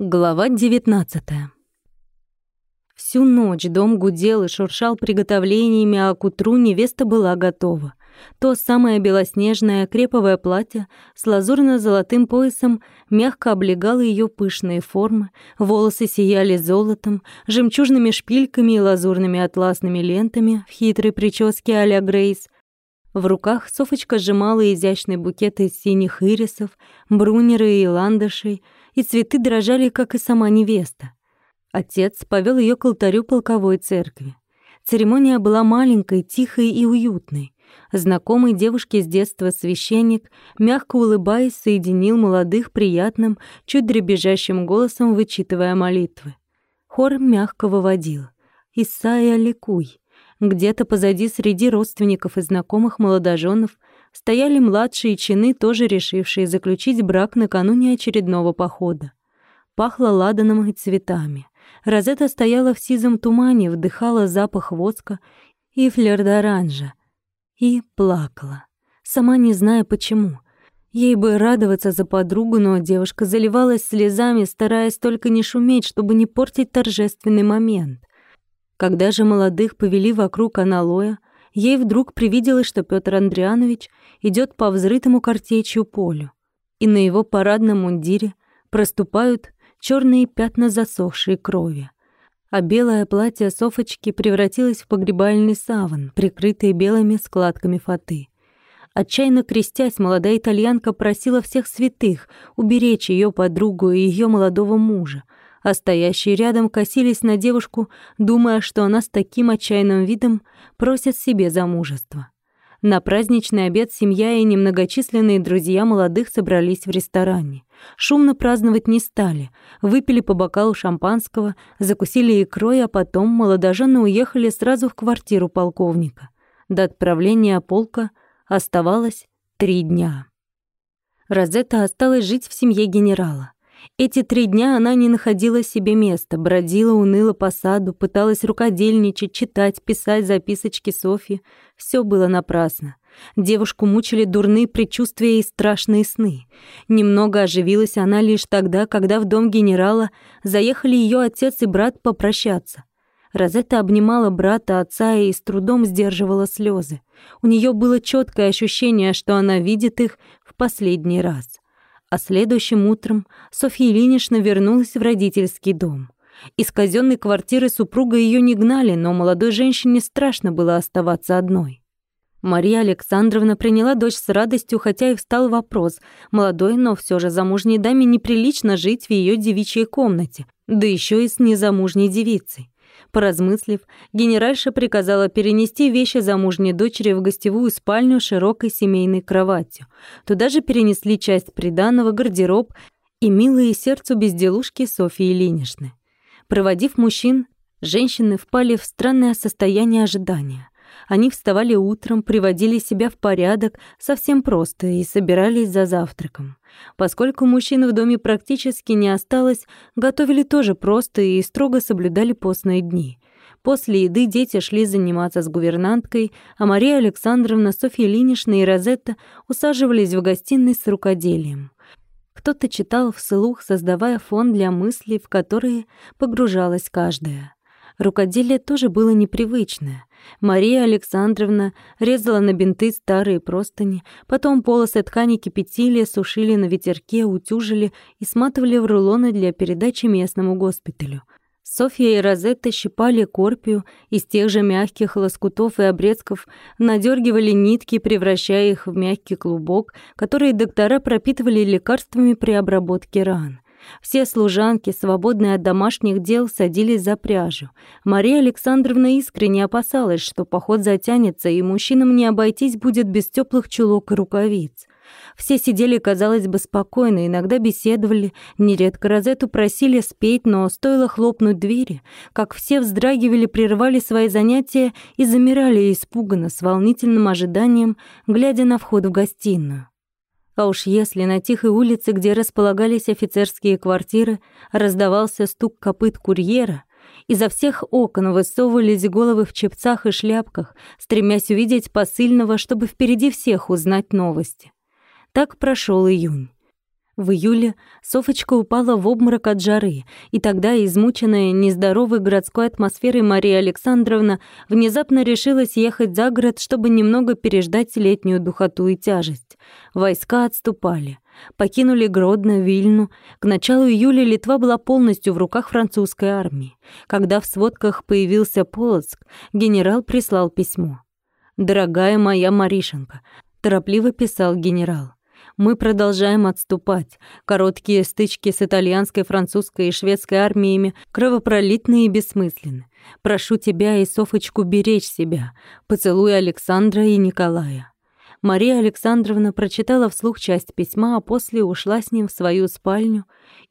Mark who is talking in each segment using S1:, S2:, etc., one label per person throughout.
S1: Глава 19 Всю ночь дом гудел и шуршал приготовлениями, а к утру невеста была готова. То самое белоснежное креповое платье с лазурно-золотым поясом мягко облегало ее пышные формы, волосы сияли золотом, жемчужными шпильками и лазурными атласными лентами в хитрой прическе а-ля Грейс. В руках Софочка сжимала изящный букет из синих ирисов, брунеры и ландышей — и цветы дрожали, как и сама невеста. Отец повел ее к алтарю полковой церкви. Церемония была маленькой, тихой и уютной. Знакомый девушке с детства священник, мягко улыбаясь, соединил молодых приятным, чуть дребезжащим голосом, вычитывая молитвы. Хор мягко выводил. «Исайя, ликуй!» Где-то позади среди родственников и знакомых молодоженов стояли младшие чины, тоже решившие заключить брак накануне очередного похода. Пахло ладаном и цветами. Розетта стояла в сизом тумане, вдыхала запах воска и флёр-д'оранжа. И плакала. Сама не зная почему. Ей бы радоваться за подругу, но девушка заливалась слезами, стараясь только не шуметь, чтобы не портить торжественный момент. Когда же молодых повели вокруг аналоя, ей вдруг привиделось, что Петр Андрианович идет по взрытому картечью полю, и на его парадном мундире проступают черные пятна засохшей крови. А белое платье Софочки превратилось в погребальный саван, прикрытый белыми складками фаты. Отчаянно крестясь, молодая итальянка просила всех святых уберечь ее подругу и ее молодого мужа, а стоящие рядом косились на девушку, думая, что она с таким отчаянным видом просит себе замужество. На праздничный обед семья и немногочисленные друзья молодых собрались в ресторане. Шумно праздновать не стали. Выпили по бокалу шампанского, закусили икрой, а потом молодожены уехали сразу в квартиру полковника. До отправления полка оставалось три дня. Розетта осталась жить в семье генерала. Эти три дня она не находила себе места, бродила уныло по саду, пыталась рукодельничать, читать, писать записочки Софьи. Все было напрасно. Девушку мучили дурные предчувствия и страшные сны. Немного оживилась она лишь тогда, когда в дом генерала заехали ее отец и брат попрощаться. Розетта обнимала брата, отца и с трудом сдерживала слезы. У нее было четкое ощущение, что она видит их в последний раз. А следующим утром Софья Ильинична вернулась в родительский дом. Из казенной квартиры супруга ее не гнали, но молодой женщине страшно было оставаться одной. Мария Александровна приняла дочь с радостью, хотя и встал вопрос. Молодой, но все же замужней даме неприлично жить в ее девичьей комнате, да еще и с незамужней девицей. Поразмыслив, генеральша приказала перенести вещи замужней дочери в гостевую спальню широкой семейной кроватью. Туда же перенесли часть приданого, гардероб и милые сердцу безделушки Софьи Ильиничны. Проводив мужчин, женщины впали в странное состояние ожидания. Они вставали утром, приводили себя в порядок совсем просто и собирались за завтраком. Поскольку мужчин в доме практически не осталось, готовили тоже просто и строго соблюдали постные дни. После еды дети шли заниматься с гувернанткой, а Мария Александровна, Софья Ильинична и Розетта усаживались в гостиной с рукоделием. Кто-то читал вслух, создавая фон для мыслей, в которые погружалась каждая. Рукоделие тоже было непривычное. Мария Александровна резала на бинты старые простыни, потом полосы ткани кипятили, сушили на ветерке, утюжили и сматывали в рулоны для передачи местному госпиталю. Софья и Розетта щипали корпию из тех же мягких лоскутов и обрезков, надергивали нитки, превращая их в мягкий клубок, который доктора пропитывали лекарствами при обработке ран. Все служанки, свободные от домашних дел, садились за пряжу. Мария Александровна искренне опасалась, что поход затянется, и мужчинам не обойтись будет без теплых чулок и рукавиц. Все сидели, казалось бы, спокойно, иногда беседовали, нередко Розету просили спеть, но стоило хлопнуть двери, как все вздрагивали, прерывали свои занятия и замирали испуганно, с волнительным ожиданием, глядя на вход в гостиную. А уж если на тихой улице, где располагались офицерские квартиры, раздавался стук копыт курьера, изо всех окон высовывались головы в чепцах и шляпках, стремясь увидеть посыльного, чтобы впереди всех узнать новости. Так прошел июнь. В июле Софочка упала в обморок от жары, и тогда, измученная нездоровой городской атмосферой Мария Александровна внезапно решилась ехать за город, чтобы немного переждать летнюю духоту и тяжесть. Войска отступали. Покинули Гродно, Вильну. К началу июля Литва была полностью в руках французской армии. Когда в сводках появился Полоцк, генерал прислал письмо. «Дорогая моя Маришенко», — торопливо писал генерал, мы продолжаем отступать. Короткие стычки с итальянской, французской и шведской армиями кровопролитны и бессмысленны. Прошу тебя и Софочку беречь себя. Поцелуй Александра и Николая. Мария Александровна прочитала вслух часть письма, а после ушла с ним в свою спальню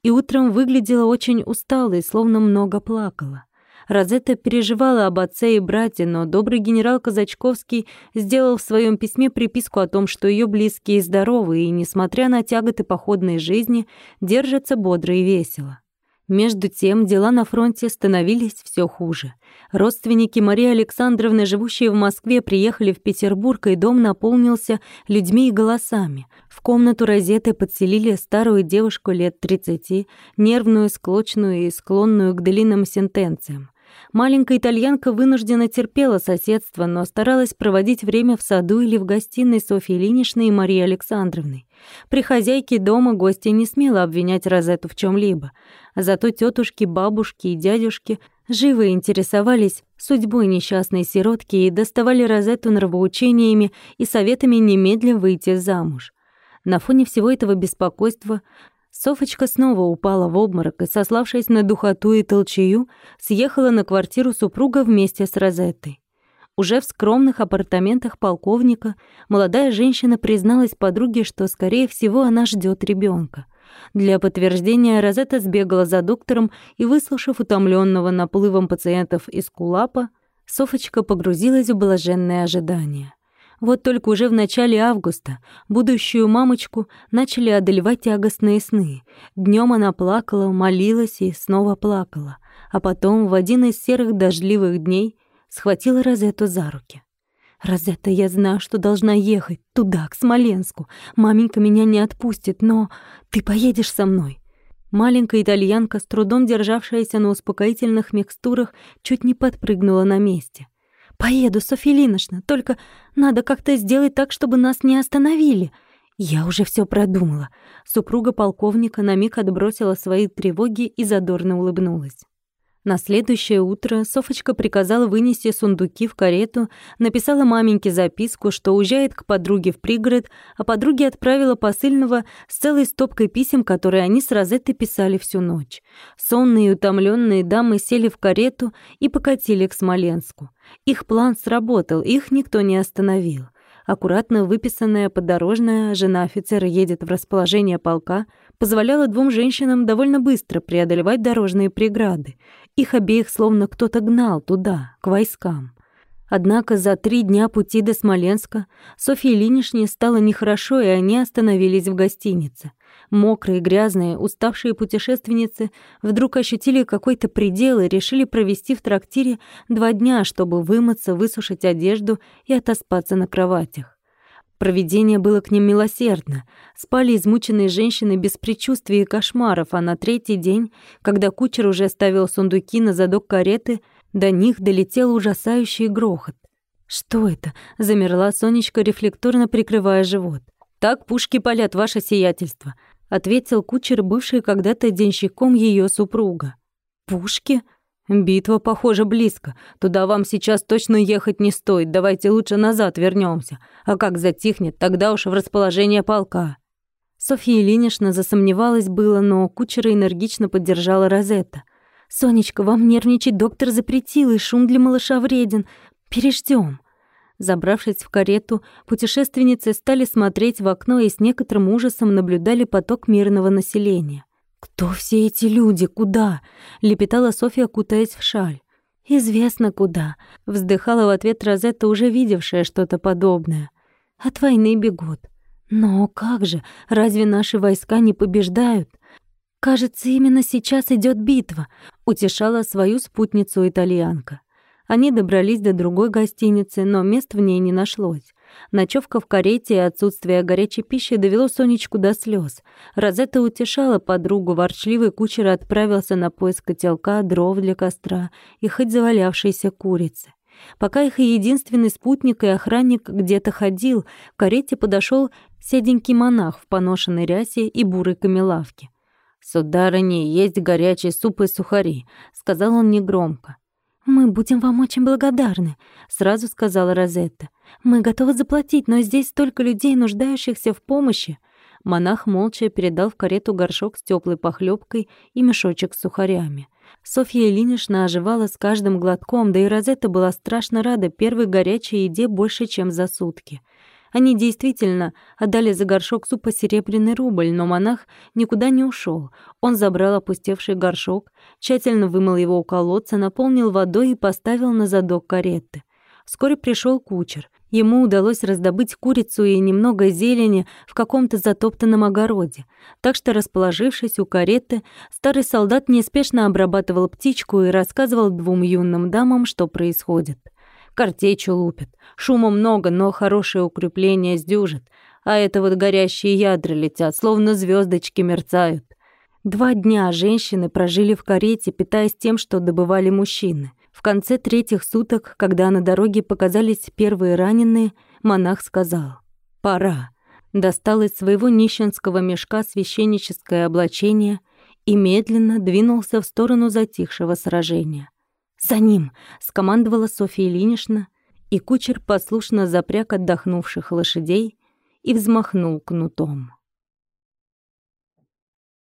S1: и утром выглядела очень усталой, словно много плакала. Розетта переживала об отце и брате, но добрый генерал Казачковский сделал в своем письме приписку о том, что ее близкие здоровы и, несмотря на тяготы походной жизни, держатся бодро и весело. Между тем дела на фронте становились все хуже. Родственники Марии Александровны, живущие в Москве, приехали в Петербург, и дом наполнился людьми и голосами. В комнату розеты подселили старую девушку лет 30, нервную, склочную и склонную к длинным сентенциям. Маленькая итальянка вынуждена терпела соседство, но старалась проводить время в саду или в гостиной Софьи Ильиничны и Марии Александровны. При хозяйке дома гости не смела обвинять Розету в чем либо Зато тетушки, бабушки и дядюшки живо интересовались судьбой несчастной сиротки и доставали Розету нравоучениями и советами немедленно выйти замуж. На фоне всего этого беспокойства Софочка снова упала в обморок и, сославшись на духоту и толчею, съехала на квартиру супруга вместе с Розеттой. Уже в скромных апартаментах полковника молодая женщина призналась подруге, что, скорее всего, она ждет ребенка. Для подтверждения Розетта сбегала за доктором и, выслушав утомленного наплывом пациентов из Кулапа, Софочка погрузилась в блаженное ожидание. Вот только уже в начале августа будущую мамочку начали одолевать тягостные сны. Днем она плакала, молилась и снова плакала, а потом в один из серых дождливых дней схватила Розетту за руки. «Розетта, я знаю, что должна ехать туда, к Смоленску. Маменька меня не отпустит, но ты поедешь со мной». Маленькая итальянка, с трудом державшаяся на успокоительных микстурах, чуть не подпрыгнула на месте — «Поеду, Софья Ильинична, только надо как-то сделать так, чтобы нас не остановили». Я уже все продумала. Супруга полковника на миг отбросила свои тревоги и задорно улыбнулась. На следующее утро Софочка приказала вынести сундуки в карету, написала маменьке записку, что уезжает к подруге в пригород, а подруге отправила посыльного с целой стопкой писем, которые они с Розеттой писали всю ночь. Сонные и утомленные дамы сели в карету и покатили к Смоленску. Их план сработал, их никто не остановил. Аккуратно выписанная подорожная жена офицера едет в расположение полка, позволяла двум женщинам довольно быстро преодолевать дорожные преграды их обеих словно кто-то гнал туда, к войскам. Однако за три дня пути до Смоленска Софье Ильиничне стало нехорошо, и они остановились в гостинице. Мокрые, грязные, уставшие путешественницы вдруг ощутили какой-то предел и решили провести в трактире два дня, чтобы вымыться, высушить одежду и отоспаться на кроватях. Провидение было к ним милосердно. Спали измученные женщины без предчувствия и кошмаров, а на третий день, когда кучер уже ставил сундуки на задок кареты, до них долетел ужасающий грохот. «Что это?» — замерла Сонечка, рефлекторно прикрывая живот. «Так пушки палят, ваше сиятельство», — ответил кучер, бывший когда-то денщиком ее супруга. «Пушки?» «Битва, похоже, близко. Туда вам сейчас точно ехать не стоит. Давайте лучше назад вернемся. А как затихнет, тогда уж в расположение полка». Софья Ильинична засомневалась было, но кучера энергично поддержала Розетта. «Сонечка, вам нервничать доктор запретил, и шум для малыша вреден. Переждем. Забравшись в карету, путешественницы стали смотреть в окно и с некоторым ужасом наблюдали поток мирного населения. «Кто все эти люди? Куда?» — лепетала Софья, кутаясь в шаль. «Известно куда», — вздыхала в ответ Розетта, уже видевшая что-то подобное. «От войны бегут». «Но как же? Разве наши войска не побеждают?» «Кажется, именно сейчас идет битва», — утешала свою спутницу итальянка. Они добрались до другой гостиницы, но мест в ней не нашлось. Ночевка в карете и отсутствие горячей пищи довело Сонечку до слез. Розетта утешала подругу, ворчливый кучер отправился на поиск котелка, дров для костра и хоть завалявшейся курицы. Пока их единственный спутник и охранник где-то ходил, к карете подошел седенький монах в поношенной рясе и бурой камелавке. «Сударыня, есть горячий суп и сухари», — сказал он негромко.
S2: «Мы будем вам очень благодарны», — сразу сказала Розетта. «Мы готовы заплатить, но здесь столько людей, нуждающихся в помощи».
S1: Монах молча передал в карету горшок с теплой похлебкой и мешочек с сухарями. Софья Ильинична оживала с каждым глотком, да и Розетта была страшно рада первой горячей еде больше, чем за сутки. Они действительно отдали за горшок супа серебряный рубль, но монах никуда не ушел. Он забрал опустевший горшок, тщательно вымыл его у колодца, наполнил водой и поставил на задок кареты. Вскоре пришел кучер. Ему удалось раздобыть курицу и немного зелени в каком-то затоптанном огороде. Так что, расположившись у кареты, старый солдат неспешно обрабатывал птичку и рассказывал двум юным дамам, что происходит. Картечью лупят. Шума много, но хорошее укрепление сдюжит. А это вот горящие ядра летят, словно звездочки мерцают. Два дня женщины прожили в карете, питаясь тем, что добывали мужчины. В конце третьих суток, когда на дороге показались первые раненые, монах сказал «Пора». Достал из своего нищенского мешка священническое облачение и медленно двинулся в сторону затихшего сражения. «За ним!» — скомандовала Софья Ильинична, и кучер послушно запряг отдохнувших лошадей и взмахнул кнутом.